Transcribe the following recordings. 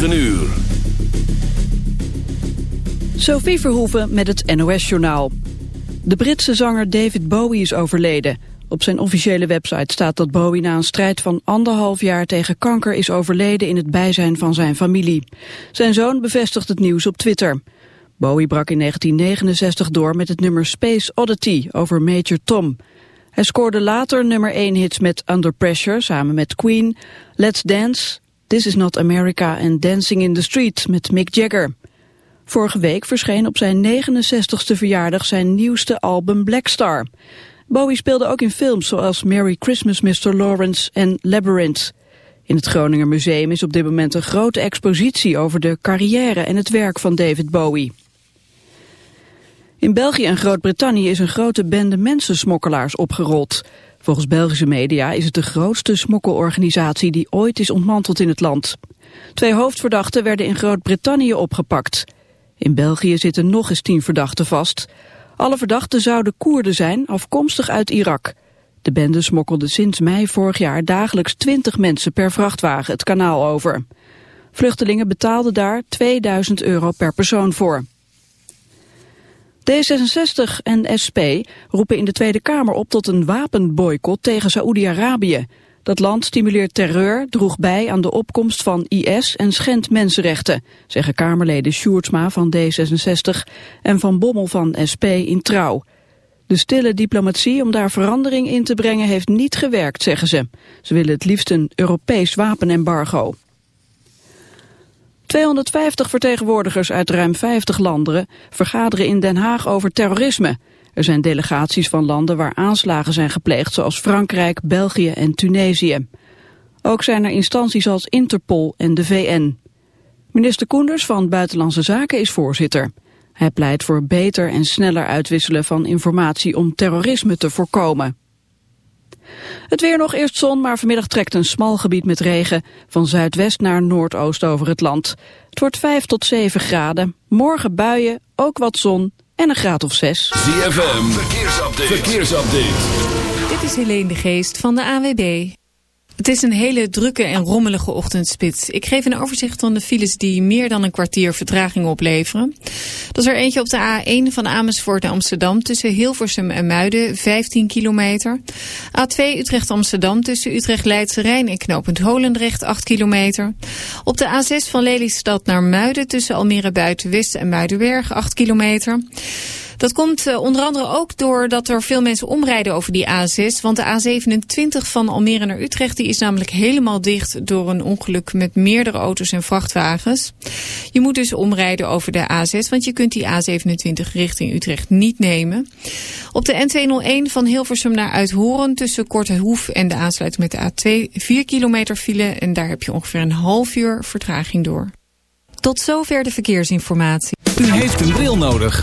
9 uur. Sophie Verhoeven met het NOS-journaal. De Britse zanger David Bowie is overleden. Op zijn officiële website staat dat Bowie na een strijd van anderhalf jaar tegen kanker is overleden in het bijzijn van zijn familie. Zijn zoon bevestigt het nieuws op Twitter. Bowie brak in 1969 door met het nummer Space Oddity over Major Tom. Hij scoorde later nummer 1 hits met Under Pressure samen met Queen, Let's Dance, This Is Not America en Dancing in the Street met Mick Jagger. Vorige week verscheen op zijn 69ste verjaardag zijn nieuwste album Black Star. Bowie speelde ook in films zoals Merry Christmas Mr. Lawrence en Labyrinth. In het Groninger Museum is op dit moment een grote expositie over de carrière en het werk van David Bowie. In België en Groot-Brittannië is een grote bende mensensmokkelaars opgerold. Volgens Belgische media is het de grootste smokkelorganisatie die ooit is ontmanteld in het land. Twee hoofdverdachten werden in Groot-Brittannië opgepakt. In België zitten nog eens tien verdachten vast. Alle verdachten zouden Koerden zijn, afkomstig uit Irak. De bende smokkelde sinds mei vorig jaar dagelijks 20 mensen per vrachtwagen het kanaal over. Vluchtelingen betaalden daar 2000 euro per persoon voor. D66 en SP roepen in de Tweede Kamer op tot een wapenboycott tegen Saoedi-Arabië. Dat land stimuleert terreur, droeg bij aan de opkomst van IS en schendt mensenrechten, zeggen Kamerleden Sjoerdsma van D66 en Van Bommel van SP in Trouw. De stille diplomatie om daar verandering in te brengen heeft niet gewerkt, zeggen ze. Ze willen het liefst een Europees wapenembargo. 250 vertegenwoordigers uit ruim 50 landen vergaderen in Den Haag over terrorisme. Er zijn delegaties van landen waar aanslagen zijn gepleegd, zoals Frankrijk, België en Tunesië. Ook zijn er instanties als Interpol en de VN. Minister Koenders van Buitenlandse Zaken is voorzitter. Hij pleit voor beter en sneller uitwisselen van informatie om terrorisme te voorkomen. Het weer nog eerst zon, maar vanmiddag trekt een smal gebied met regen van zuidwest naar noordoost over het land. Het wordt 5 tot 7 graden. Morgen buien, ook wat zon en een graad of 6. ZFM, verkeersupdate. verkeersupdate. Dit is Helene de Geest van de AWB. Het is een hele drukke en rommelige ochtendspits. Ik geef een overzicht van de files die meer dan een kwartier vertraging opleveren. Dat is er eentje op de A1 van Amersfoort naar Amsterdam tussen Hilversum en Muiden, 15 kilometer. A2 Utrecht-Amsterdam tussen Utrecht-Leidse Rijn en knooppunt Holendrecht, 8 kilometer. Op de A6 van Lelystad naar Muiden tussen Almere Buitenwest en Muidenberg, 8 kilometer. Dat komt uh, onder andere ook doordat er veel mensen omrijden over die A6. Want de A27 van Almere naar Utrecht die is namelijk helemaal dicht door een ongeluk met meerdere auto's en vrachtwagens. Je moet dus omrijden over de A6, want je kunt die A27 richting Utrecht niet nemen. Op de N201 van Hilversum naar Uithoren tussen Korte Hoef en de aansluiting met de A2 4 kilometer file. En daar heb je ongeveer een half uur vertraging door. Tot zover de verkeersinformatie. U heeft een bril nodig.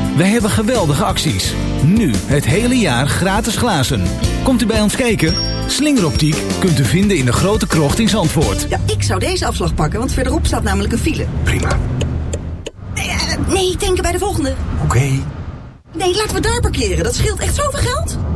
Wij hebben geweldige acties. Nu het hele jaar gratis glazen. Komt u bij ons kijken? Slingeroptiek kunt u vinden in de grote krocht in Zandvoort. Ja, ik zou deze afslag pakken, want verderop staat namelijk een file. Prima. Nee, uh, nee denken bij de volgende. Oké. Okay. Nee, laten we daar parkeren. Dat scheelt echt zoveel geld.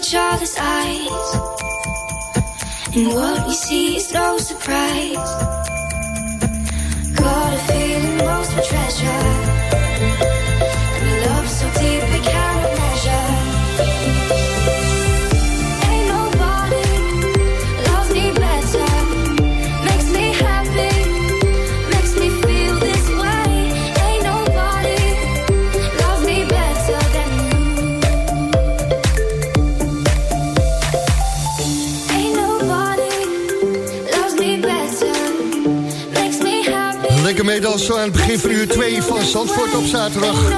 each other's eyes. And what we see is no surprise. Got a feeling most of treasure. Zo aan het begin van uur 2 van Zandvoort op zaterdag.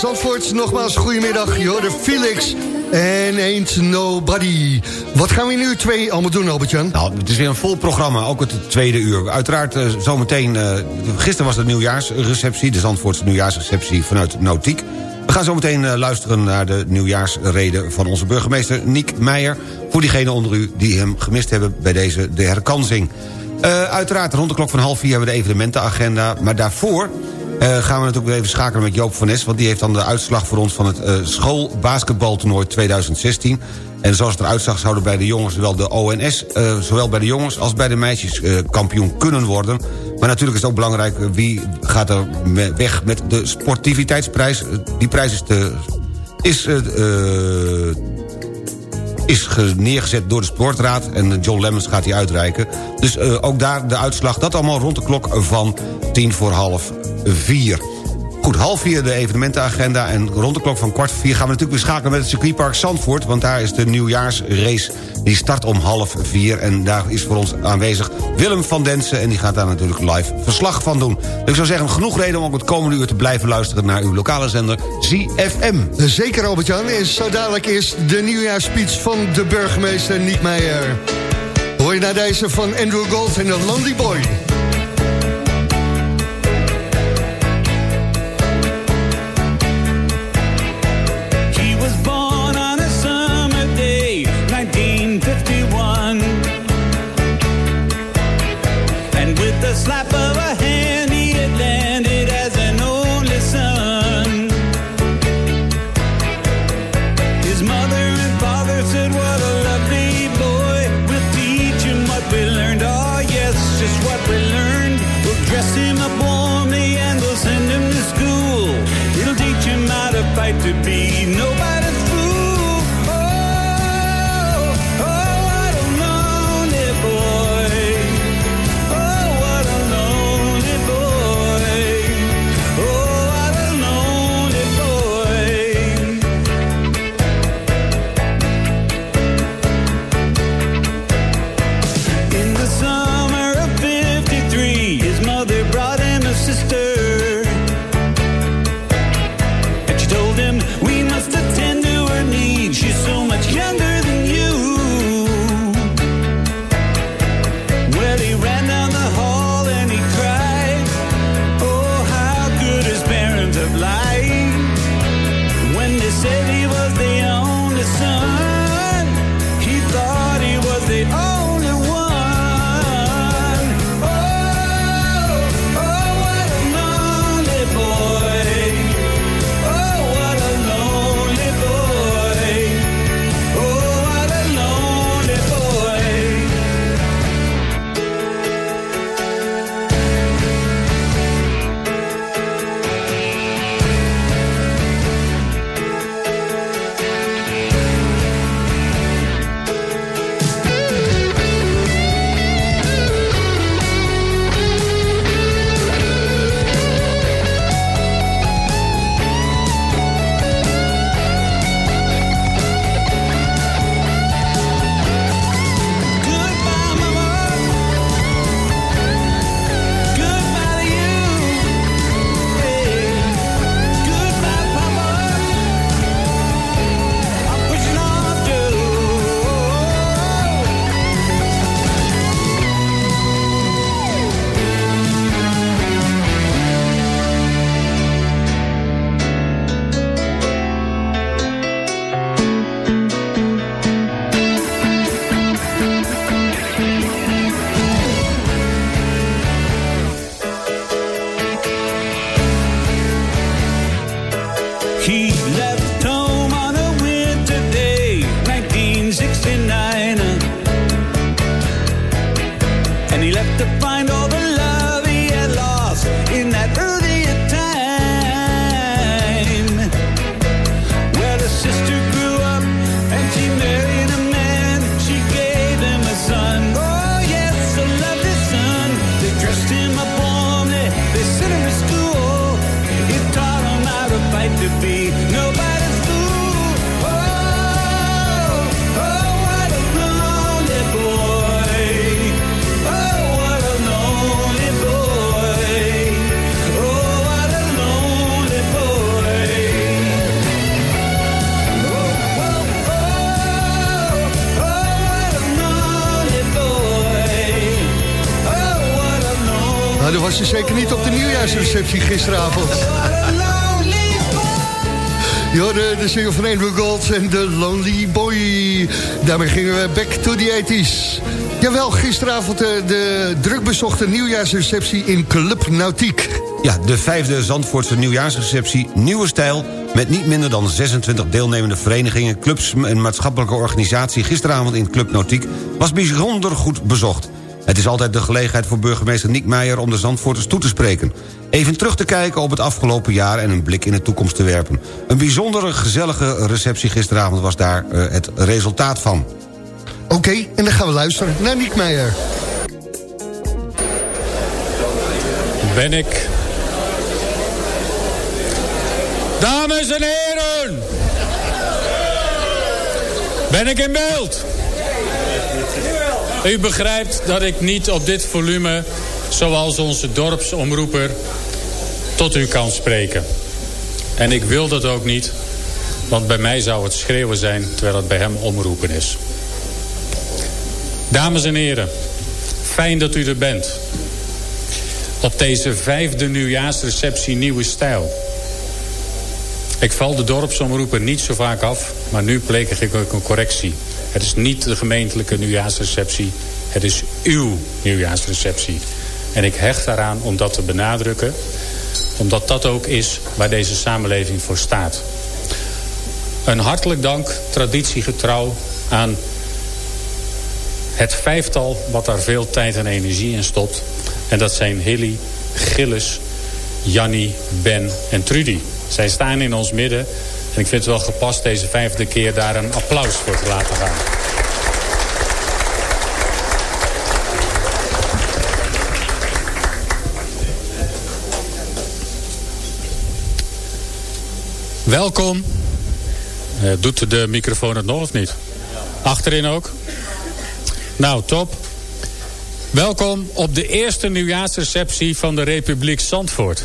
Zandvoort, nogmaals, goedemiddag. Je Felix en Ain't Nobody. Wat gaan we in uur 2 allemaal doen, Albert-Jan? Nou, het is weer een vol programma, ook het tweede uur. Uiteraard uh, zometeen, uh, gisteren was de nieuwjaarsreceptie... de Zandvoortse nieuwjaarsreceptie vanuit Nautiek. We gaan zometeen uh, luisteren naar de nieuwjaarsrede van onze burgemeester Niek Meijer... voor diegenen onder u die hem gemist hebben bij deze de herkansing. Uh, uiteraard, rond de klok van half vier hebben we de evenementenagenda. Maar daarvoor uh, gaan we natuurlijk even schakelen met Joop van Nes... want die heeft dan de uitslag voor ons van het uh, schoolbasketbaltoernooi 2016. En zoals het eruit zag zouden bij de jongens zowel de ONS... zowel bij de jongens als bij de meisjes kampioen kunnen worden. Maar natuurlijk is het ook belangrijk wie gaat er weg met de sportiviteitsprijs. Die prijs is, te, is is neergezet door de sportraad. En John Lemmens gaat die uitreiken. Dus uh, ook daar de uitslag. Dat allemaal rond de klok van tien voor half vier. Goed, half vier de evenementenagenda. En rond de klok van kwart voor vier gaan we natuurlijk weer schakelen met het circuitpark Zandvoort. Want daar is de nieuwjaarsrace. Die start om half vier. En daar is voor ons aanwezig Willem van Densen. En die gaat daar natuurlijk live verslag van doen. Dus ik zou zeggen, genoeg reden om ook het komende uur te blijven luisteren... naar uw lokale zender ZFM. Zeker, Albert-Jan. En zo dadelijk is de nieuwjaarsspeech van de burgemeester Niek Meijer. Hoor je naar deze van Andrew Gold en de Landy Boy. Nieuwjaarsreceptie gisteravond. Je de single van Andrew Gold en The Lonely Boy. Daarmee gingen we back to the 80s. Jawel, gisteravond de, eh, de drukbezochte nieuwjaarsreceptie in Club Nautiek. Ja, de vijfde Zandvoortse nieuwjaarsreceptie Nieuwe Stijl... met niet minder dan 26 deelnemende verenigingen, clubs en maatschappelijke organisatie... gisteravond in Club Nautiek was bijzonder goed bezocht. Het is altijd de gelegenheid voor burgemeester Niek Meijer... om de Zandvoorters toe te spreken. Even terug te kijken op het afgelopen jaar... en een blik in de toekomst te werpen. Een bijzondere gezellige receptie gisteravond was daar uh, het resultaat van. Oké, okay, en dan gaan we luisteren naar Niek Meijer. Ben ik... Dames en heren! Ben ik in beeld? U begrijpt dat ik niet op dit volume, zoals onze dorpsomroeper, tot u kan spreken. En ik wil dat ook niet, want bij mij zou het schreeuwen zijn... terwijl het bij hem omroepen is. Dames en heren, fijn dat u er bent. Op deze vijfde nieuwjaarsreceptie Nieuwe Stijl. Ik val de dorpsomroeper niet zo vaak af, maar nu pleeg ik ook een correctie. Het is niet de gemeentelijke nieuwjaarsreceptie. Het is uw nieuwjaarsreceptie. En ik hecht daaraan om dat te benadrukken. Omdat dat ook is waar deze samenleving voor staat. Een hartelijk dank, traditiegetrouw, aan het vijftal wat daar veel tijd en energie in stopt. En dat zijn Hilly, Gilles, Jannie, Ben en Trudy. Zij staan in ons midden En ik vind het wel gepast deze vijfde keer daar een applaus voor te laten gaan. Welkom. Uh, doet de microfoon het nog of niet? Achterin ook? Nou, top. Welkom op de eerste nieuwjaarsreceptie van de Republiek Zandvoort.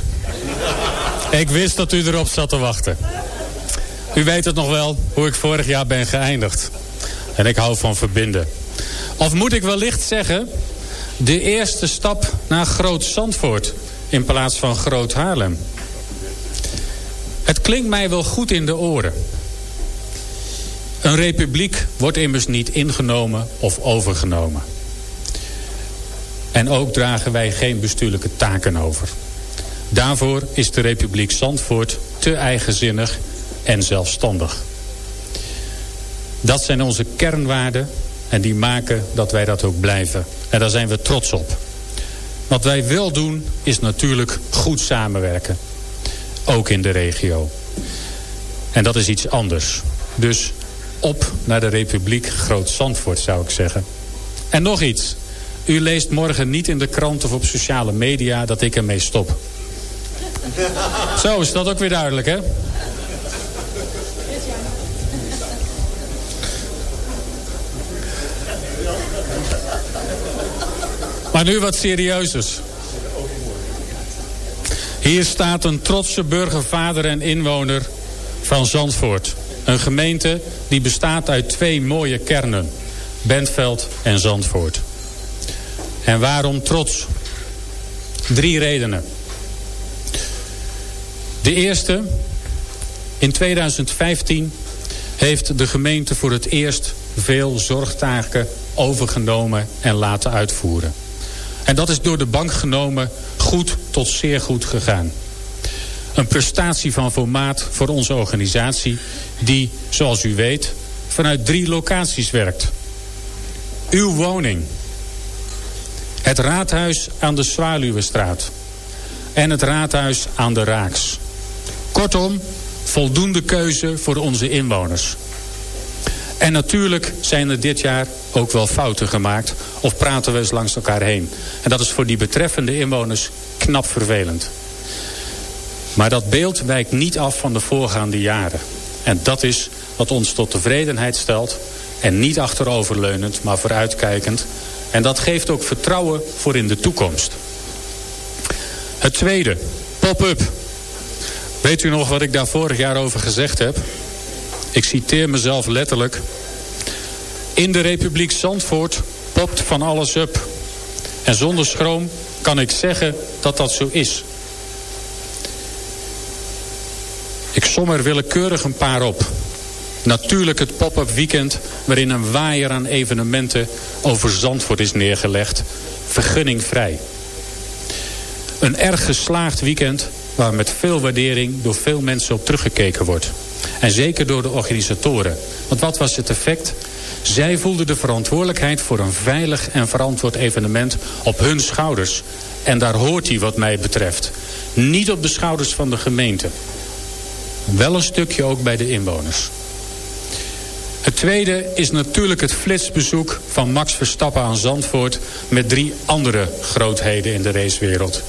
Ik wist dat u erop zat te wachten. U weet het nog wel, hoe ik vorig jaar ben geëindigd. En ik hou van verbinden. Of moet ik wellicht zeggen... de eerste stap naar Groot Zandvoort... in plaats van Groot Haarlem. Het klinkt mij wel goed in de oren. Een republiek wordt immers niet ingenomen of overgenomen. En ook dragen wij geen bestuurlijke taken over. Daarvoor is de Republiek Zandvoort te eigenzinnig en zelfstandig. Dat zijn onze kernwaarden en die maken dat wij dat ook blijven. En daar zijn we trots op. Wat wij wel doen is natuurlijk goed samenwerken. Ook in de regio. En dat is iets anders. Dus op naar de Republiek Groot Zandvoort zou ik zeggen. En nog iets. U leest morgen niet in de krant of op sociale media dat ik ermee stop. Zo is dat ook weer duidelijk, hè? Maar nu wat serieuzers. Hier staat een trotse burgervader en inwoner van Zandvoort. Een gemeente die bestaat uit twee mooie kernen. Bentveld en Zandvoort. En waarom trots? Drie redenen. De eerste, in 2015 heeft de gemeente voor het eerst veel zorgtaken overgenomen en laten uitvoeren. En dat is door de bank genomen goed tot zeer goed gegaan. Een prestatie van formaat voor onze organisatie die, zoals u weet, vanuit drie locaties werkt. Uw woning, het raadhuis aan de Zwaluwestraat en het raadhuis aan de Raaks. Kortom, voldoende keuze voor onze inwoners. En natuurlijk zijn er dit jaar ook wel fouten gemaakt. Of praten we eens langs elkaar heen. En dat is voor die betreffende inwoners knap vervelend. Maar dat beeld wijkt niet af van de voorgaande jaren. En dat is wat ons tot tevredenheid stelt. En niet achteroverleunend, maar vooruitkijkend. En dat geeft ook vertrouwen voor in de toekomst. Het tweede, pop-up. Weet u nog wat ik daar vorig jaar over gezegd heb? Ik citeer mezelf letterlijk. In de Republiek Zandvoort popt van alles up. En zonder schroom kan ik zeggen dat dat zo is. Ik som er willekeurig een paar op. Natuurlijk het pop-up weekend waarin een waaier aan evenementen over Zandvoort is neergelegd. Vergunningvrij. Een erg geslaagd weekend waar met veel waardering door veel mensen op teruggekeken wordt. En zeker door de organisatoren. Want wat was het effect? Zij voelden de verantwoordelijkheid voor een veilig en verantwoord evenement op hun schouders. En daar hoort hij wat mij betreft. Niet op de schouders van de gemeente. Wel een stukje ook bij de inwoners. Het tweede is natuurlijk het flitsbezoek van Max Verstappen aan Zandvoort... met drie andere grootheden in de racewereld.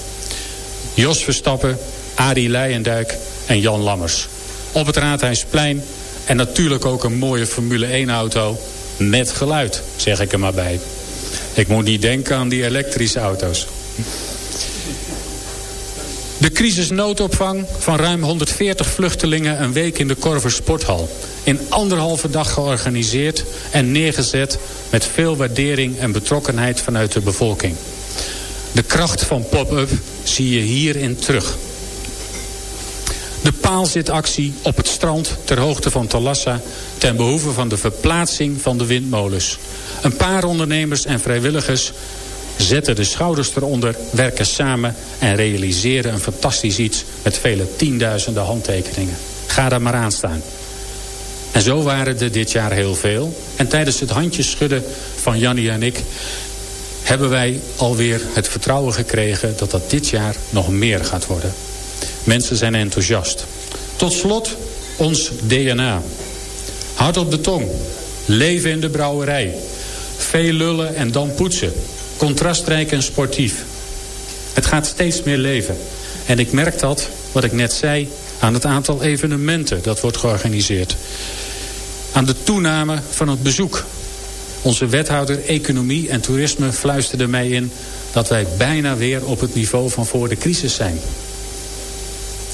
Jos Verstappen, Arie Leijendijk en Jan Lammers. Op het Raadhuisplein en natuurlijk ook een mooie Formule 1-auto met geluid, zeg ik er maar bij. Ik moet niet denken aan die elektrische auto's. De crisisnoodopvang van ruim 140 vluchtelingen een week in de Korver Sporthal. In anderhalve dag georganiseerd en neergezet met veel waardering en betrokkenheid vanuit de bevolking. De kracht van pop-up zie je hierin terug. De paalzitactie op het strand ter hoogte van Talassa... ten behoeve van de verplaatsing van de windmolens. Een paar ondernemers en vrijwilligers zetten de schouders eronder, werken samen en realiseren een fantastisch iets met vele tienduizenden handtekeningen. Ga daar maar aan staan. En zo waren er dit jaar heel veel. En tijdens het handjes schudden van Jannie en ik hebben wij alweer het vertrouwen gekregen dat dat dit jaar nog meer gaat worden. Mensen zijn enthousiast. Tot slot Ons DNA. Hard op de tong. Leven in de brouwerij. Veel lullen en dan poetsen. Contrastrijk en sportief. Het gaat steeds meer leven. En ik merk dat, wat ik net zei, aan het aantal evenementen dat wordt georganiseerd. Aan de toename van het bezoek. Onze wethouder Economie en Toerisme fluisterde mij in... dat wij bijna weer op het niveau van voor de crisis zijn.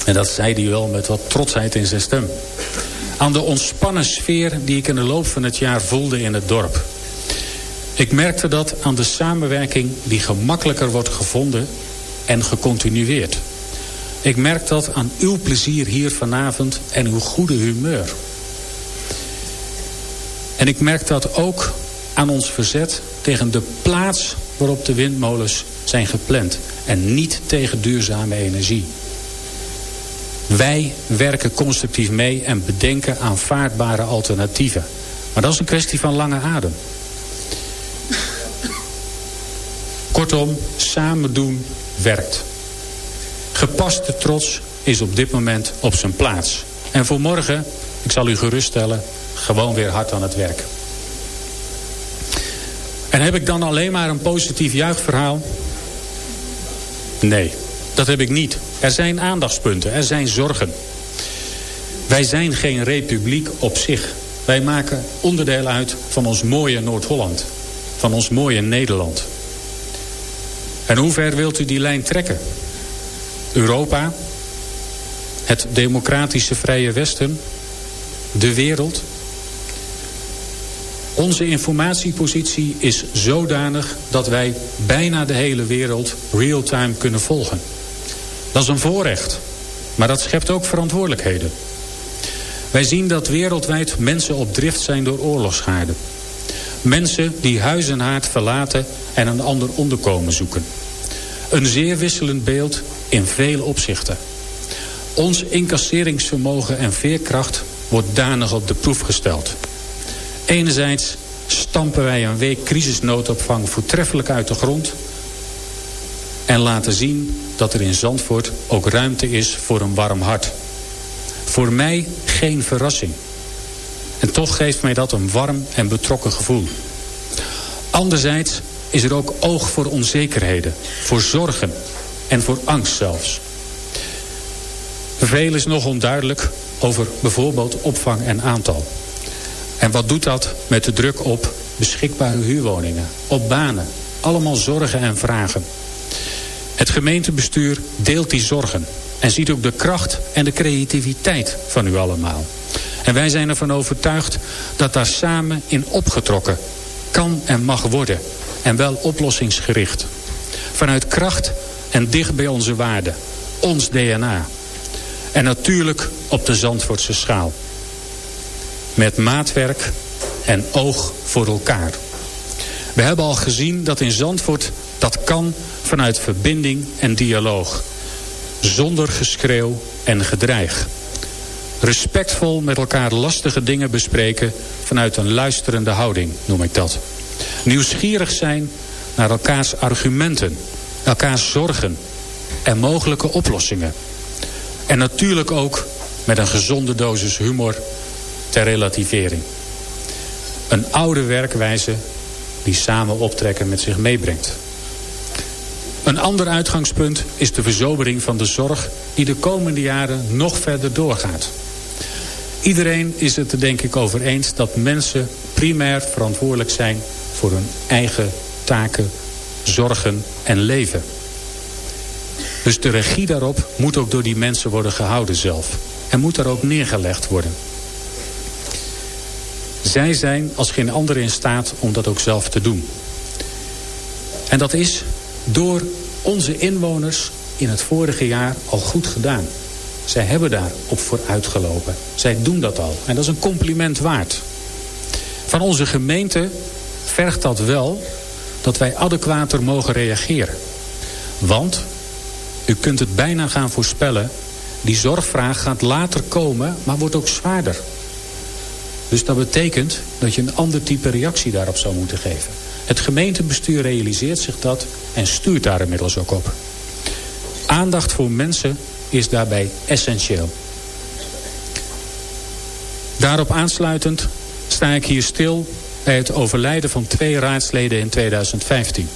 En dat zei hij wel met wat trotsheid in zijn stem. Aan de ontspannen sfeer die ik in de loop van het jaar voelde in het dorp. Ik merkte dat aan de samenwerking die gemakkelijker wordt gevonden en gecontinueerd. Ik merk dat aan uw plezier hier vanavond en uw goede humeur. En ik merk dat ook aan ons verzet tegen de plaats waarop de windmolens zijn gepland. En niet tegen duurzame energie. Wij werken constructief mee en bedenken aanvaardbare alternatieven. Maar dat is een kwestie van lange adem. Kortom, samen doen werkt. Gepaste trots is op dit moment op zijn plaats. En voor morgen, ik zal u geruststellen, gewoon weer hard aan het werk. En heb ik dan alleen maar een positief juichverhaal? Nee, dat heb ik niet. Er zijn aandachtspunten, er zijn zorgen. Wij zijn geen republiek op zich. Wij maken onderdeel uit van ons mooie Noord-Holland. Van ons mooie Nederland. En hoe ver wilt u die lijn trekken? Europa? Het democratische vrije Westen? De wereld? Onze informatiepositie is zodanig dat wij bijna de hele wereld real-time kunnen volgen. Dat is een voorrecht, maar dat schept ook verantwoordelijkheden. Wij zien dat wereldwijd mensen op drift zijn door oorlogsschade. Mensen die huis en haard verlaten en een ander onderkomen zoeken. Een zeer wisselend beeld in vele opzichten. Ons incasseringsvermogen en veerkracht wordt danig op de proef gesteld. Enerzijds stampen wij een week crisisnoodopvang voortreffelijk uit de grond... en laten zien dat er in Zandvoort ook ruimte is voor een warm hart. Voor mij geen verrassing. En toch geeft mij dat een warm en betrokken gevoel. Anderzijds is er ook oog voor onzekerheden, voor zorgen en voor angst zelfs. Veel is nog onduidelijk over bijvoorbeeld opvang en aantal. En wat doet dat met de druk op beschikbare huurwoningen, op banen? Allemaal zorgen en vragen. Het gemeentebestuur deelt die zorgen en ziet ook de kracht en de creativiteit van u allemaal. En wij zijn ervan overtuigd dat daar samen in opgetrokken kan en mag worden. En wel oplossingsgericht. Vanuit kracht en dicht bij onze waarden. Ons DNA. En natuurlijk op de Zandvoortse schaal. Met maatwerk en oog voor elkaar. We hebben al gezien dat in Zandvoort dat kan vanuit verbinding en dialoog. Zonder geschreeuw en gedreig. Respectvol met elkaar lastige dingen bespreken vanuit een luisterende houding, noem ik dat. Nieuwsgierig zijn naar elkaars argumenten, elkaars zorgen en mogelijke oplossingen. En natuurlijk ook met een gezonde dosis humor ter relativering. Een oude werkwijze die samen optrekken met zich meebrengt. Een ander uitgangspunt is de verzobering van de zorg die de komende jaren nog verder doorgaat. Iedereen is het er denk ik over eens dat mensen primair verantwoordelijk zijn voor hun eigen taken, zorgen en leven. Dus de regie daarop moet ook door die mensen worden gehouden zelf. En moet daar ook neergelegd worden. Zij zijn als geen ander in staat om dat ook zelf te doen. En dat is door onze inwoners in het vorige jaar al goed gedaan. Zij hebben daar op vooruitgelopen. Zij doen dat al. En dat is een compliment waard. Van onze gemeente vergt dat wel dat wij adequater mogen reageren. Want, u kunt het bijna gaan voorspellen... die zorgvraag gaat later komen, maar wordt ook zwaarder. Dus dat betekent dat je een ander type reactie daarop zou moeten geven. Het gemeentebestuur realiseert zich dat en stuurt daar inmiddels ook op. Aandacht voor mensen is daarbij essentieel. Daarop aansluitend sta ik hier stil bij het overlijden van twee raadsleden in 2015.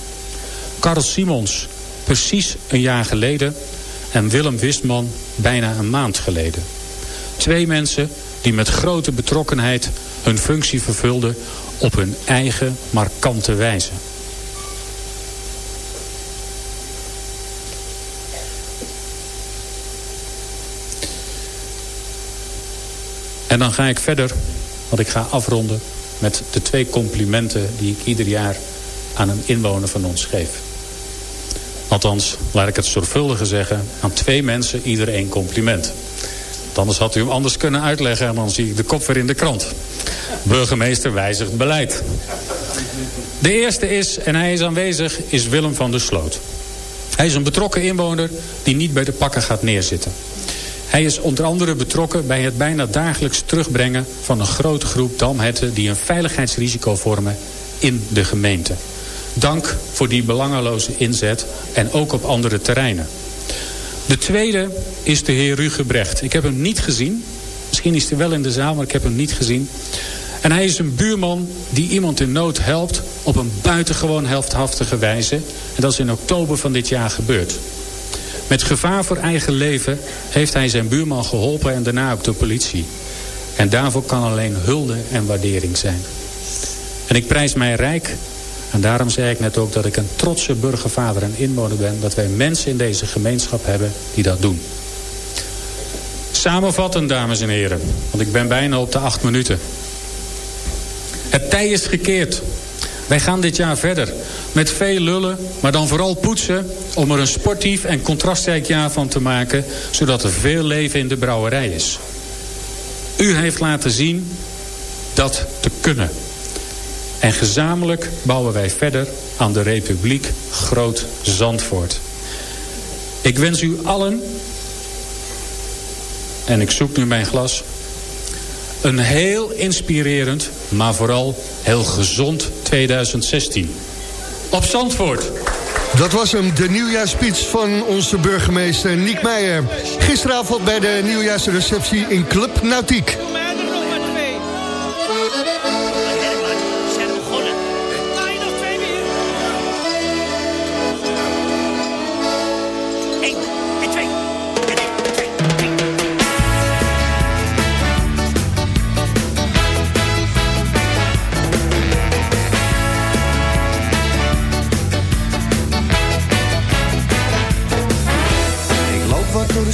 Karl Simons precies een jaar geleden en Willem Wistman bijna een maand geleden. Twee mensen die met grote betrokkenheid hun functie vervulden op hun eigen markante wijze. En dan ga ik verder, want ik ga afronden met de twee complimenten die ik ieder jaar aan een inwoner van ons geef. Althans, laat ik het zorgvuldiger zeggen, aan twee mensen ieder één compliment. Anders had u hem anders kunnen uitleggen en dan zie ik de kop weer in de krant. Burgemeester wijzigt beleid. De eerste is, en hij is aanwezig, is Willem van der Sloot. Hij is een betrokken inwoner die niet bij de pakken gaat neerzitten. Hij is onder andere betrokken bij het bijna dagelijks terugbrengen van een grote groep damhetten die een veiligheidsrisico vormen in de gemeente. Dank voor die belangeloze inzet en ook op andere terreinen. De tweede is de heer Rugebrecht. Ik heb hem niet gezien. Misschien is hij wel in de zaal, maar ik heb hem niet gezien. En hij is een buurman die iemand in nood helpt op een buitengewoon helfthaftige wijze. En dat is in oktober van dit jaar gebeurd. Met gevaar voor eigen leven heeft hij zijn buurman geholpen en daarna ook de politie. En daarvoor kan alleen hulde en waardering zijn. En ik prijs mij rijk en daarom zei ik net ook dat ik een trotse burgervader en inwoner ben. Dat wij mensen in deze gemeenschap hebben die dat doen. Samenvattend, dames en heren. Want ik ben bijna op de acht minuten. Het tij is gekeerd. Wij gaan dit jaar verder. Met veel lullen, maar dan vooral poetsen... om er een sportief en contrastrijk jaar van te maken... zodat er veel leven in de brouwerij is. U heeft laten zien dat te kunnen. En gezamenlijk bouwen wij verder aan de Republiek Groot Zandvoort. Ik wens u allen, en ik zoek nu mijn glas... een heel inspirerend, maar vooral heel gezond 2016. Op Zandvoort! Dat was hem, de nieuwjaarspeech van onze burgemeester Niek Meijer. Gisteravond bij de nieuwjaarsreceptie in Club Nautiek.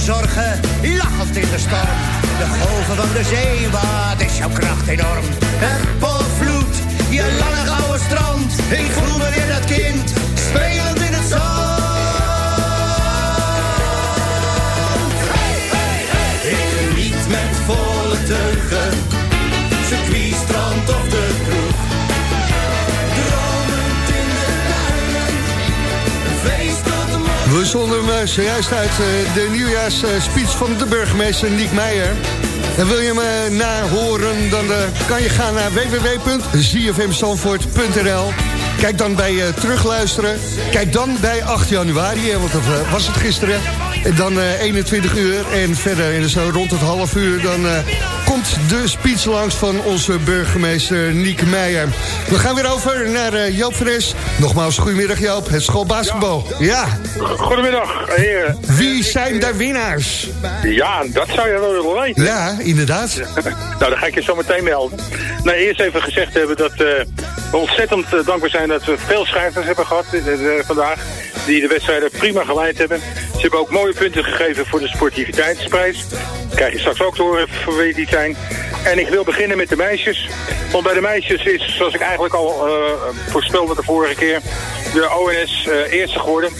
Zorgen, lachend in de storm. De golven van de zee, wat is jouw kracht enorm. Het polvloed, je lange gouden strand. Ik voel me weer dat kind, spelend in het zand. Hey, hey, hey. Ik geniet met volle teugen, circuit, we zonden hem zojuist uit eh, de nieuwjaarsspeech van de burgemeester Niek Meijer. En wil je hem nahoren, dan eh, kan je gaan naar www.zfmzandvoort.nl. Kijk dan bij uh, terugluisteren. Kijk dan bij 8 januari, want dat was het gisteren. En dan 21 uur en verder. En zo rond het half uur dan komt de speech langs van onze burgemeester Niek Meijer. We gaan weer over naar uh, Joop Fres. Nogmaals, goedemiddag Joop, het schoolbasketbal. Ja. Goedemiddag, heren. Wie zijn de winnaars? Ja, dat zou je wel willen weten. Ja, inderdaad. nou, dan ga ik je zo meteen melden. Nou, eerst even gezegd hebben dat uh, we ontzettend uh, dankbaar zijn dat we veel schrijvers hebben gehad vandaag. Die de wedstrijden prima geleid hebben. Ze hebben ook mooie punten gegeven voor de sportiviteitsprijs. Krijg je straks ook te horen voor wie die zijn. En ik wil beginnen met de meisjes. Want bij de meisjes is, zoals ik eigenlijk al uh, voorspelde de vorige keer, de ONS uh, eerste geworden.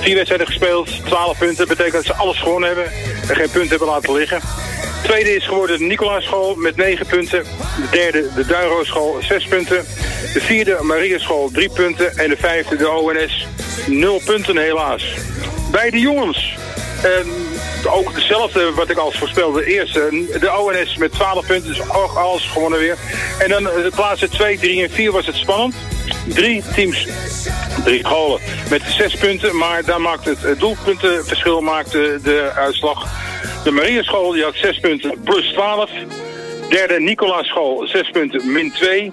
Vier wedstrijden gespeeld, 12 punten. betekent dat ze alles gewonnen hebben en geen punten hebben laten liggen. Tweede is geworden de Nicolaaschool met 9 punten. De derde de Duiro-school 6 punten. De vierde Marieschool 3 punten. En de vijfde de ONS 0 punten helaas. Bij de jongens uh, ook hetzelfde wat ik al voorspelde. De eerste, de ONS met 12 punten, dus ook alles gewonnen weer. En dan de plaatsen 2, 3 en 4 was het spannend. Drie teams, drie scholen met 6 punten. Maar daar maakt het doelpuntenverschil maakte de uitslag. De Marieschool die had 6 punten plus 12. Derde Nicolaaschool 6 punten min 2.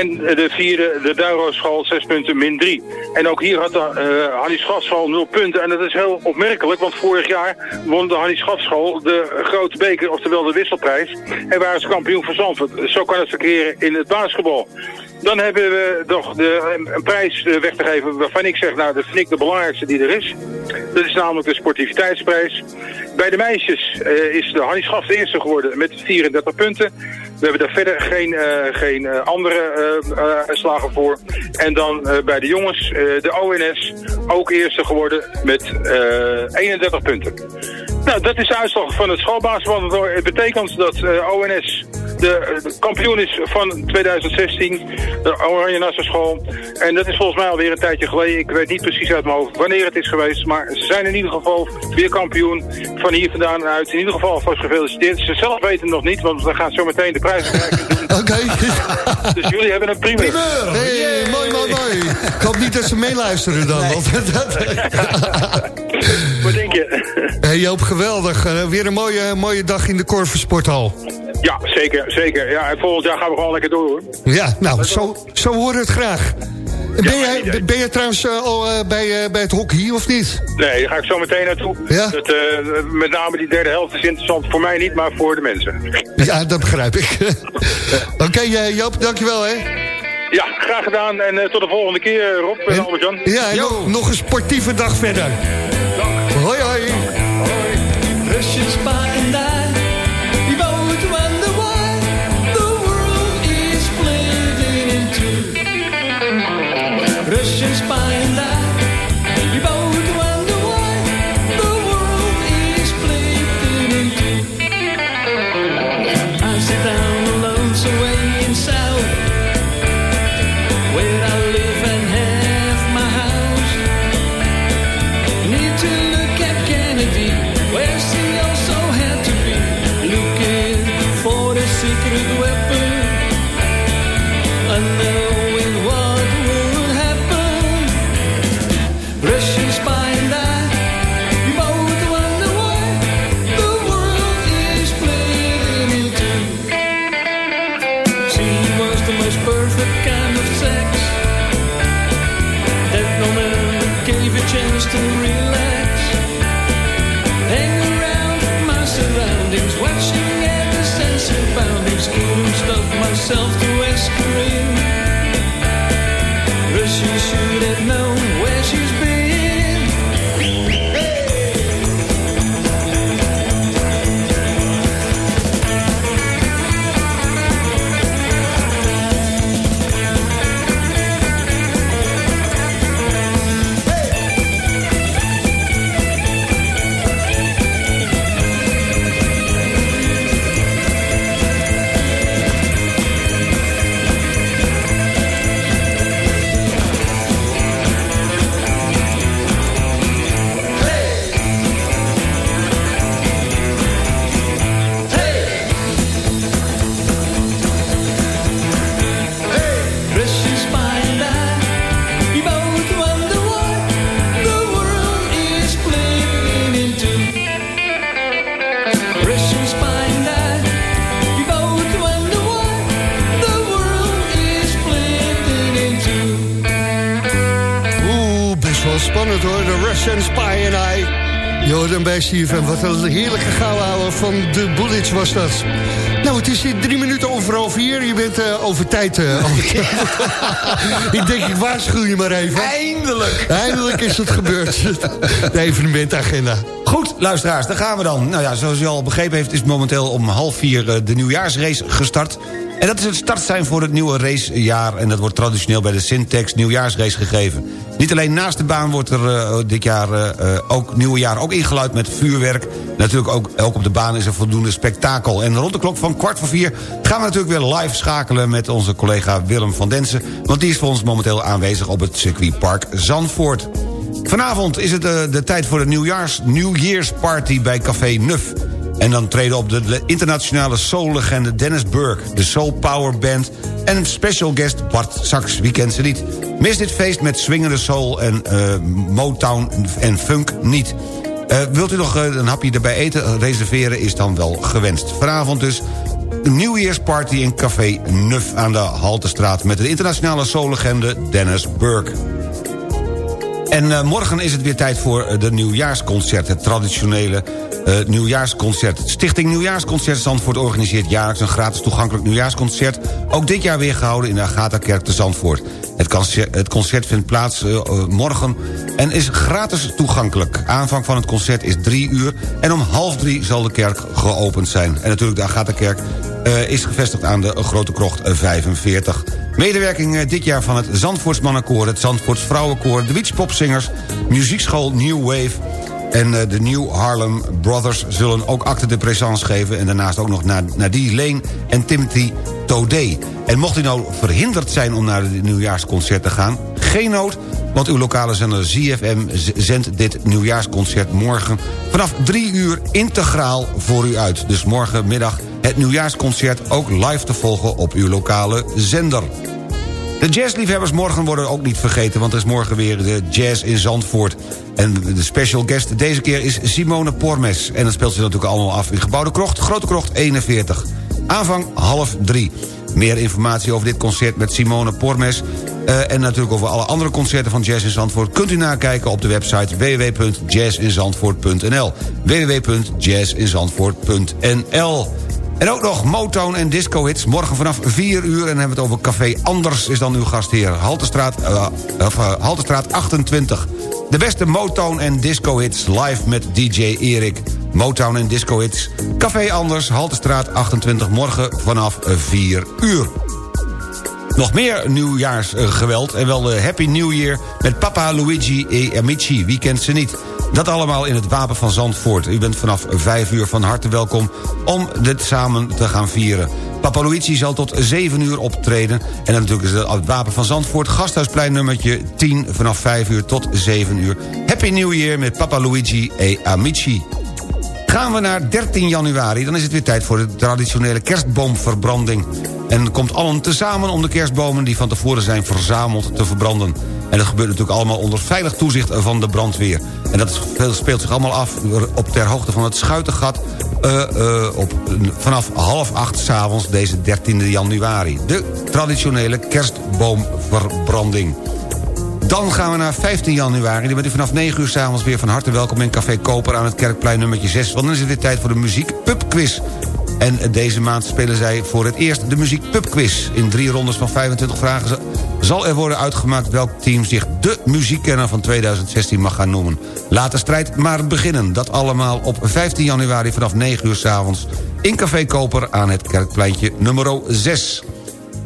En de vierde, de Duiro-school, 6 punten min 3. En ook hier had de uh, Hannie Schafschool 0 punten. En dat is heel opmerkelijk, want vorig jaar won de Hannie Schafschool de grote beker, oftewel de wisselprijs. En waren ze kampioen van Zandvoort. Zo kan het verkeren in het basketbal. Dan hebben we nog de, een prijs eh, weg te geven waarvan ik zeg, nou dat vind ik de belangrijkste die er is. Dat is namelijk de sportiviteitsprijs. Bij de meisjes uh, is de Hannie Schaf de eerste geworden met 34 punten. We hebben daar verder geen, uh, geen andere slagen voor. En dan bij de jongens, de ONS, ook eerste geworden met 31 punten. Nou, dat is de uitslag van het schoolbasketbal. Het betekent dat ONS de, de, kampioen is van 2016, de Oranje Nassau School. En dat is volgens mij alweer een tijdje geleden. Ik weet niet precies uit mijn hoofd wanneer het is geweest. Maar ze zijn in ieder geval weer kampioen van hier vandaan uit. In ieder geval alvast gefeliciteerd. Ze zelf weten het nog niet, want we gaan zo meteen de prijs doen. Oké. dus jullie hebben een primeur. Primeur! Hey, mooi, mooi, mooi. Ik hoop niet dat ze meeluisteren dan. Nee. Hey Joop, geweldig. Uh, weer een mooie, mooie dag in de Korver Sporthal. Ja, zeker, zeker. Ja, en volgend jaar gaan we gewoon lekker door, hoor. Ja, nou, zo, zo horen het graag. Ben, ja, jij, ben je trouwens uh, al uh, bij, uh, bij het hockey, of niet? Nee, daar ga ik zo meteen naartoe. Ja? Dat, met name die derde helft is interessant voor mij niet, maar voor de mensen. Ja, dat begrijp ik. Oké, okay, Joop, dankjewel, hè. Ja, graag gedaan en tot de volgende keer, Rob en, en Albert-Jan. Ja, en nog, nog een sportieve dag verder. Dank. Hoi, hoi. CFM. Wat een heerlijke gauwhouwer van de Bullets was dat. Nou, het is hier drie minuten over half vier. Je bent uh, over tijd. Uh, over tijd. ik denk, ik waarschuw je maar even. Eindelijk. Eindelijk is het gebeurd. De evenementagenda. Goed. Luisteraars, daar gaan we dan. Nou ja, zoals u al begrepen heeft, is momenteel om half vier eh, de nieuwjaarsrace gestart. En dat is het startsein voor het nieuwe racejaar... en dat wordt traditioneel bij de Syntex nieuwjaarsrace gegeven. Niet alleen naast de baan wordt er uh, dit jaar uh, ook nieuwe jaar ook ingeluid met vuurwerk. Natuurlijk ook, ook op de baan is er voldoende spektakel. En rond de klok van kwart voor vier gaan we natuurlijk weer live schakelen... met onze collega Willem van Densen... want die is voor ons momenteel aanwezig op het circuitpark Zandvoort. Vanavond is het de, de tijd voor de nieuwjaars, New Year's Party bij Café Nuf. En dan treden op de internationale soul-legende Dennis Burke... de Soul Power Band en special guest Bart Sax. Wie kent ze niet? Mis dit feest met swingende soul en uh, Motown en funk niet. Uh, wilt u nog uh, een hapje erbij eten? Reserveren is dan wel gewenst. Vanavond dus New Year's Party in Café Nuf aan de Haltestraat... met de internationale soul-legende Dennis Burke. En uh, morgen is het weer tijd voor de nieuwjaarsconcert. Het traditionele uh, nieuwjaarsconcert. Stichting Nieuwjaarsconcert Zandvoort organiseert jaarlijks... een gratis toegankelijk nieuwjaarsconcert. Ook dit jaar weer gehouden in de Agatha-kerk te Zandvoort. Het concert, het concert vindt plaats morgen en is gratis toegankelijk. Aanvang van het concert is drie uur... en om half drie zal de kerk geopend zijn. En natuurlijk de Agatha-kerk is gevestigd aan de Grote Krocht 45. Medewerking dit jaar van het Zandvoorts Mannenkoor... het Zandvoorts Vrouwenkoor, de Beachpopzingers... muziekschool New Wave en uh, de New Harlem Brothers zullen ook acte de présence geven... en daarnaast ook nog Nadie Lane en Timothy Todé. En mocht u nou verhinderd zijn om naar het nieuwjaarsconcert te gaan... geen nood, want uw lokale zender ZFM zendt dit nieuwjaarsconcert morgen... vanaf drie uur integraal voor u uit. Dus morgenmiddag het nieuwjaarsconcert ook live te volgen op uw lokale zender. De jazzliefhebbers morgen worden ook niet vergeten... want er is morgen weer de jazz in Zandvoort. En de special guest deze keer is Simone Pormes. En dat speelt zich natuurlijk allemaal af in Gebouwde Krocht, Grote Krocht 41. Aanvang half drie. Meer informatie over dit concert met Simone Pormes... Uh, en natuurlijk over alle andere concerten van Jazz in Zandvoort... kunt u nakijken op de website www.jazzinzandvoort.nl www.jazzinzandvoort.nl en ook nog Motown en Disco Hits. Morgen vanaf 4 uur. En dan hebben we het over Café Anders is dan uw gastheer. Haltestraat, uh, of, uh, Haltestraat 28. De beste Motown en Disco Hits live met DJ Erik. Motown en Disco Hits. Café Anders, Haltestraat 28. Morgen vanaf 4 uur. Nog meer nieuwjaarsgeweld en wel de Happy New Year... met Papa Luigi e Amici. Wie kent ze niet? Dat allemaal in het Wapen van Zandvoort. U bent vanaf 5 uur van harte welkom om dit samen te gaan vieren. Papa Luigi zal tot 7 uur optreden. En dan natuurlijk is het Wapen van Zandvoort... gasthuisplein nummertje 10 vanaf 5 uur tot 7 uur. Happy New Year met Papa Luigi e Amici. Gaan we naar 13 januari, dan is het weer tijd voor de traditionele kerstboomverbranding. En komt allen tezamen om de kerstbomen die van tevoren zijn verzameld te verbranden. En dat gebeurt natuurlijk allemaal onder veilig toezicht van de brandweer. En dat speelt zich allemaal af op ter hoogte van het Schuitengat... Uh, uh, op, vanaf half acht s'avonds deze 13 januari. De traditionele kerstboomverbranding. Dan gaan we naar 15 januari. Dan bent u vanaf 9 uur s'avonds weer van harte welkom in Café Koper... aan het Kerkplein nummertje 6. Want dan is het weer tijd voor de muziek pubquiz. En deze maand spelen zij voor het eerst de muziek pubquiz. In drie rondes van 25 vragen zal er worden uitgemaakt... welk team zich de muziekkenner van 2016 mag gaan noemen. Laat de strijd maar beginnen. Dat allemaal op 15 januari vanaf 9 uur s'avonds... in Café Koper aan het Kerkpleintje nummer 6.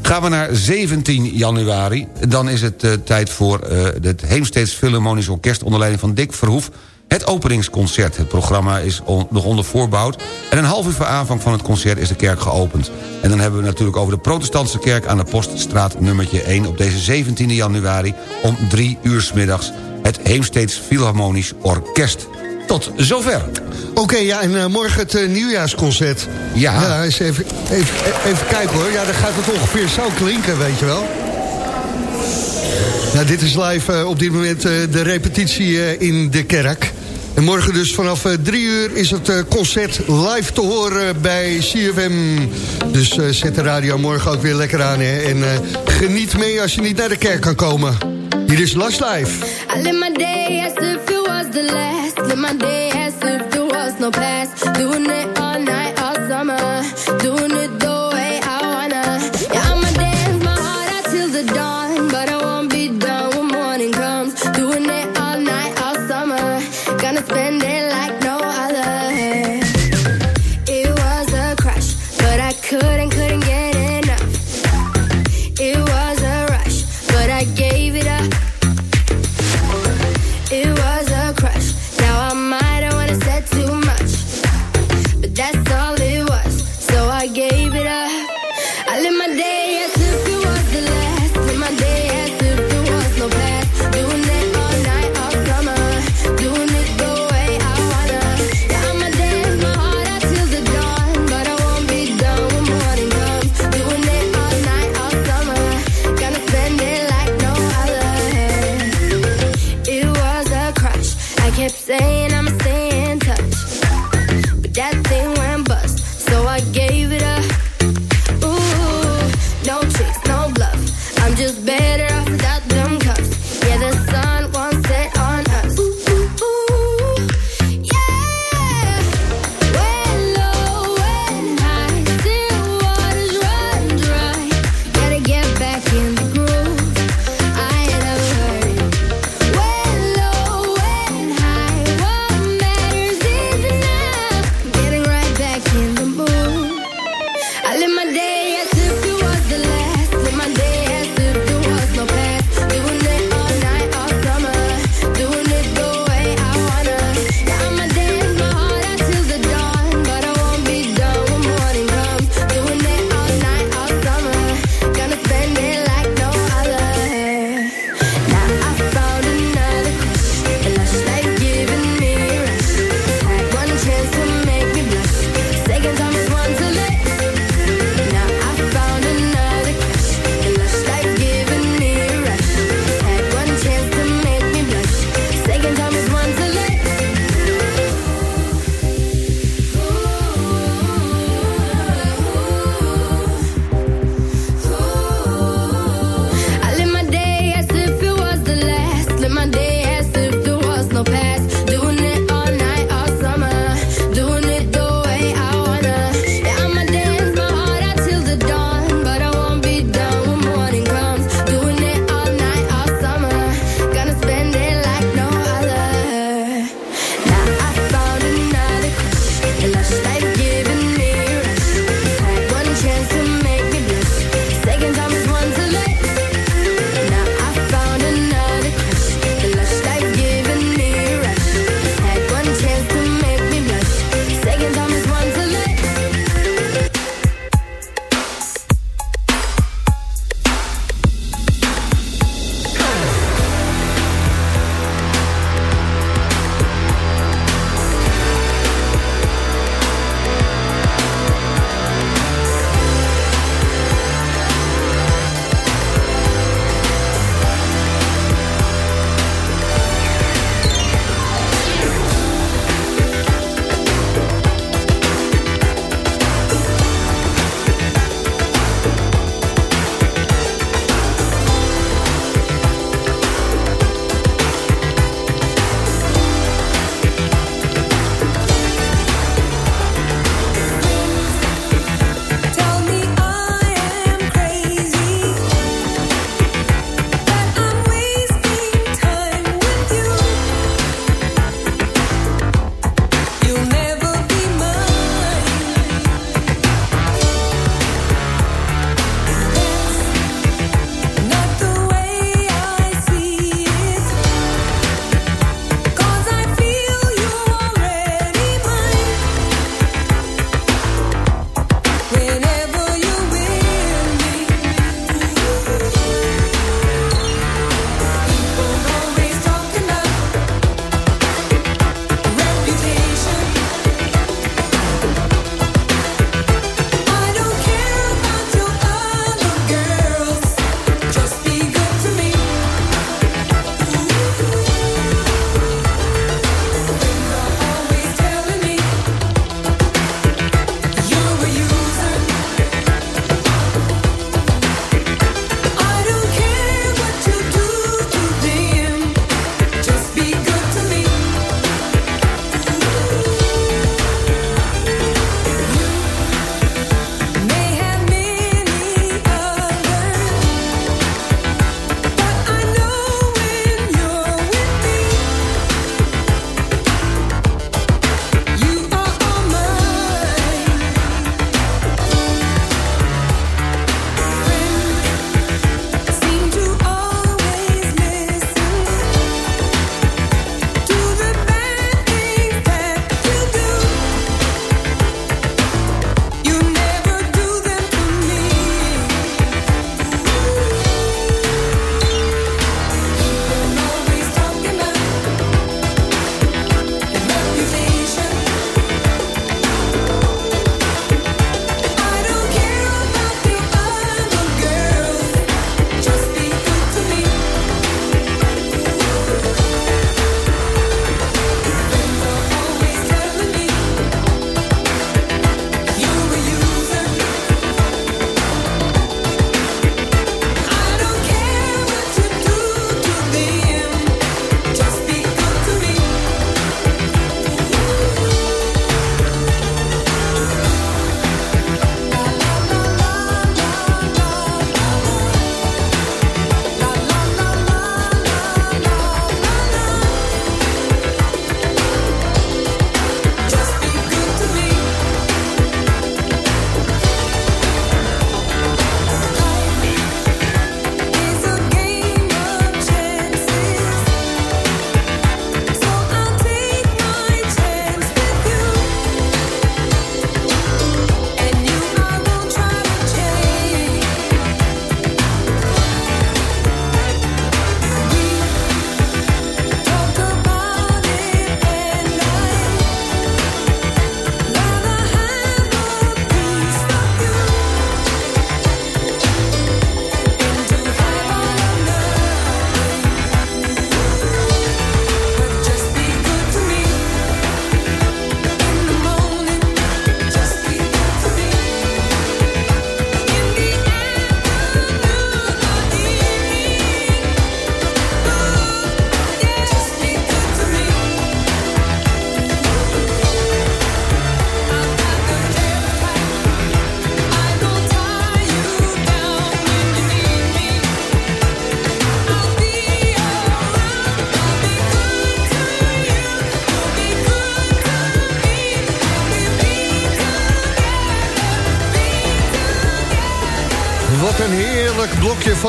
Gaan we naar 17 januari. Dan is het uh, tijd voor uh, het Heemsteeds Philharmonisch Orkest... onder leiding van Dick Verhoef. Het openingsconcert. Het programma is nog onder voorbouwd. En een half uur voor aanvang van het concert is de kerk geopend. En dan hebben we natuurlijk over de protestantse kerk... aan de Poststraat nummertje 1 op deze 17 januari... om 3 uur s middags het Heemsteeds Philharmonisch Orkest. Tot zover. Oké, okay, ja, en uh, morgen het uh, nieuwjaarsconcert. Ja. ja eens even, even, even kijken hoor. Ja, dan gaat het ongeveer zo klinken, weet je wel. Nou, dit is live uh, op dit moment de repetitie in de kerk. En morgen dus vanaf drie uur is het concert live te horen bij CFM. Dus zet de radio morgen ook weer lekker aan. Hè? En geniet mee als je niet naar de kerk kan komen. Hier is Last Life. I live my day as if it was the last. Live my day as if there was no past. Doing it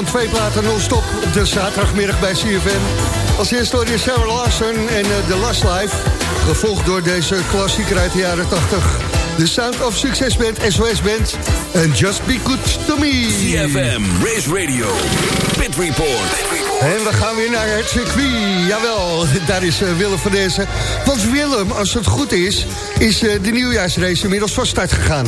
van twee platen non-stop op de zaterdagmiddag bij CFM. Als eerste hoor je Sarah Larson en uh, The Last Life. Gevolgd door deze klassieker uit de jaren 80. De Sound of Success Band, SOS Band en Just Be Good To Me. CFM, Race Radio, Pit Report. En we gaan weer naar het circuit. Jawel, daar is uh, Willem van deze. Want Willem, als het goed is, is uh, de nieuwjaarsrace inmiddels van start gegaan.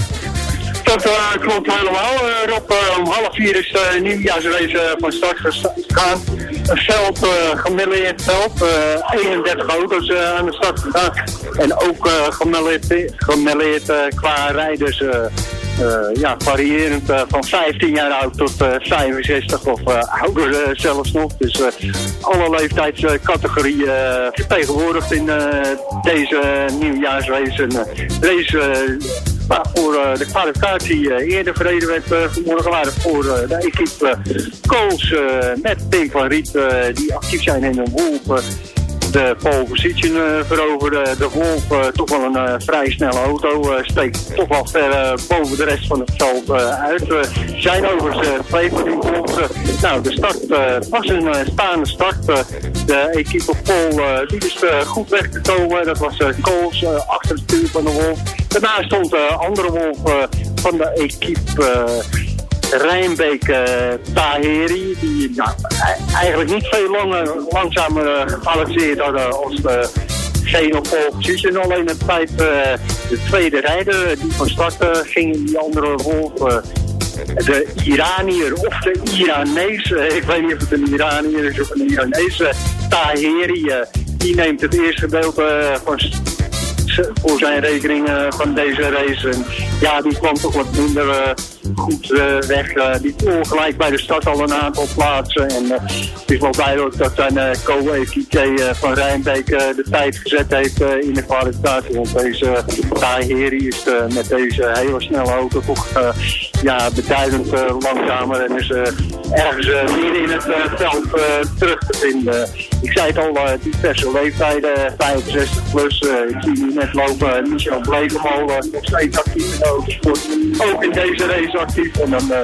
Dat uh, klopt helemaal. Uh, Rob, uh, om half vier is de nieuwjaarsrace van start gegaan. Een veld, gemêleerd veld. 31 auto's aan de start gegaan. En ook gemêleerd qua rijders. ja, variërend van 15 jaar oud tot 65 of ouder zelfs nog. Dus alle leeftijdscategorieën vertegenwoordigd in deze nieuwjaarsrace. Een uh, de kwalificatie uh, eerder verreden werd uh, vanmorgen waren voor de equipe Kools met Pink van Riet die actief zijn in een Wolf de pole position veroverde. De Wolf toch wel een vrij snelle auto. steekt toch wel ver boven de rest van het veld uit. zijn overigens twee van die Wolves. nou, de start was een staande start. de equipe Pol die is goed weg te komen. Dat was Kools achter het stuur van de Wolf. Daarna stond de andere wolf van de equipe Rijnbeek uh, Taheri. Die nou, eigenlijk niet veel langer, langzamer uh, gebalanceerd hadden als de op pole position. Alleen het feit de tweede rijder die van start ging in die andere wolf de Iranier of de Iranees, ik weet niet of het een Iranier is of een Iranees, Taheri, die neemt het eerste gedeelte van voor zijn rekening van deze race. En ja, die kwam toch wat minder goed weg. die kon gelijk bij de start al een aantal plaatsen. En het is wel duidelijk dat zijn co-equipe van Rijnbeek de tijd gezet heeft in de kwalificatie. Want deze Tahiri is met deze hele snelle auto toch ja, beduidend langzamer. En is ergens midden in het veld terug te vinden. Ik zei het al, diverse leeftijden, 65 plus. ik zie nu net lopen Michel Blekemolen, nog steeds actief in de autosport. Ook in deze race actief. En dan eh,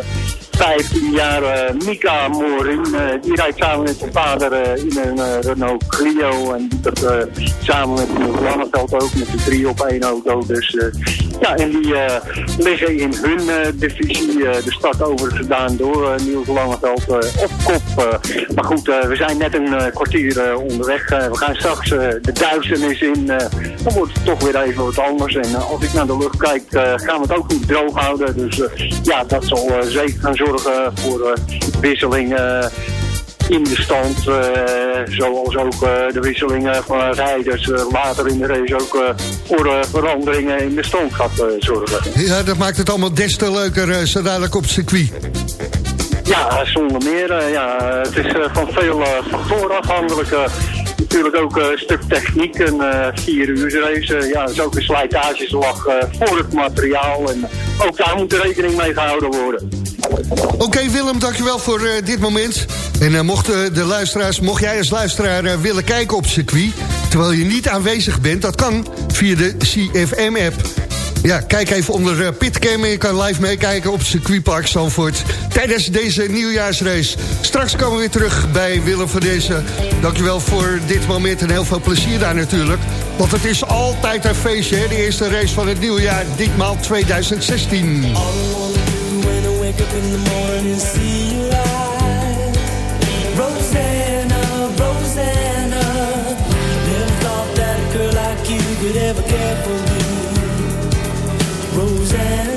15 jaar uh, Mika Morin. Uh, die rijdt samen met zijn vader uh, in een Renault Clio. En dat samen met Niels Langeveld ook met de drie op één auto. Dus ja, en die liggen in hun divisie de start over gedaan door Niels Langeveld op kop. maar goed, we zijn net een kwartier onderweg. we gaan straks de duisternis in. dan wordt het toch weer even wat anders. En als ik naar de lucht kijk, gaan we het ook goed droog houden. Dus ja, dat zal zeker gaan zorgen voor uh, wisseling in de stand. Uh, zoals ook de wisselingen van rijders later in de race ook voor veranderingen in de stand gaat zorgen. Ja, dat maakt het allemaal des te leuker zo dadelijk op circuit. Ja, zonder meer. ja, het is van veel factoren afhankelijk natuurlijk ook een stuk techniek, een uh, vier uur race. ja, is ook een slijtageslag uh, voor het materiaal. En ook daar moet rekening mee gehouden worden. Oké Willem, dankjewel voor uh, dit moment. En uh, mochten de luisteraars, mocht jij als luisteraar uh, willen kijken op circuit... terwijl je niet aanwezig bent, dat kan via de CFM-app. Ja, kijk even onder Pitcam en je kan live meekijken op circuitpark Zandvoort... tijdens deze nieuwjaarsrace. Straks komen we weer terug bij Willem van deze. Dankjewel voor dit moment en heel veel plezier daar natuurlijk. Want het is altijd een feestje, hè? de eerste race van het nieuwjaar, ditmaal 2016. Could ever care for me. Rosanna.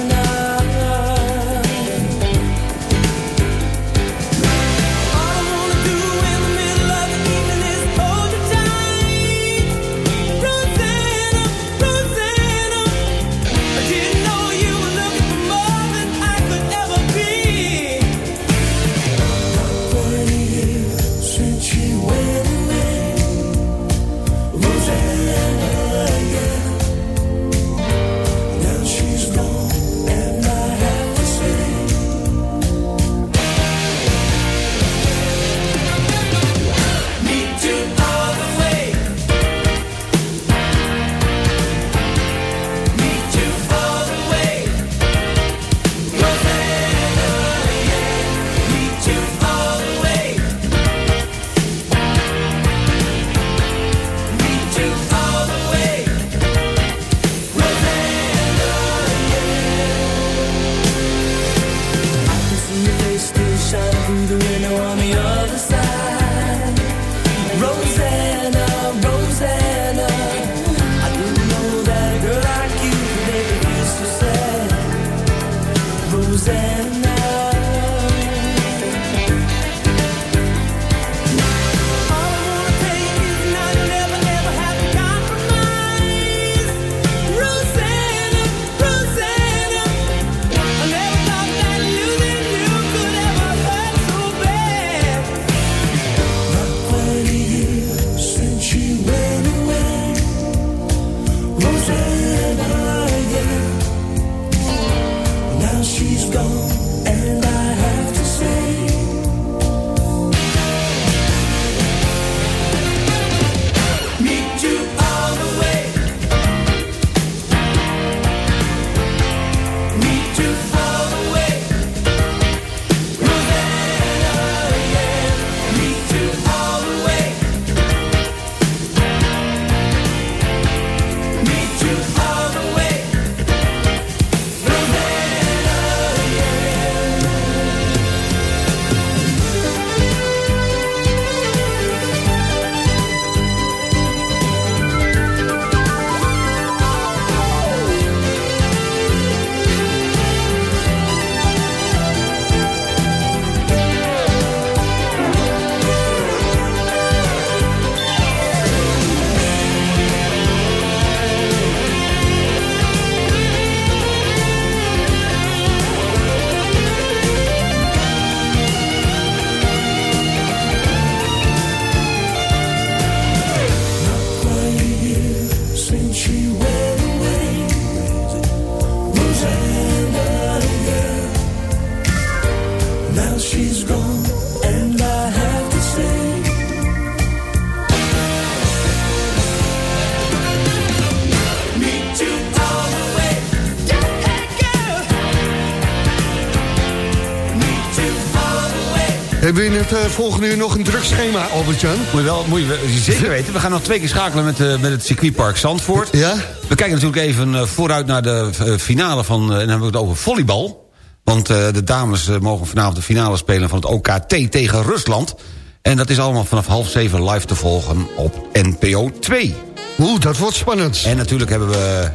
Het uh, volgende uur nog een druk schema, Albert-Jan? Moet je wel, moet je zeker weten. We gaan nog twee keer schakelen met, uh, met het circuitpark Zandvoort. Ja? We kijken natuurlijk even uh, vooruit naar de finale van... en dan hebben we het over volleybal. Want de dames mogen vanavond de finale spelen van het OKT tegen Rusland. En dat is allemaal vanaf half zeven live te volgen op NPO 2. Oeh, dat wordt spannend. En natuurlijk hebben we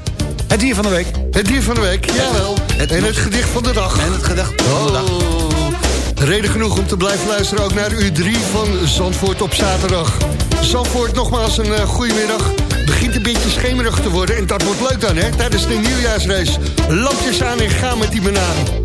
het dier van de week. Het dier van de week, jawel. Het en het gedicht van de dag. En het gedicht van de dag. Reden genoeg om te blijven luisteren ook naar u 3 van Zandvoort op zaterdag. Zandvoort, nogmaals een uh, goede middag. Begint een beetje schemerig te worden en dat wordt leuk dan, hè? Tijdens de nieuwjaarsreis. Lampjes aan en gaan met die bananen.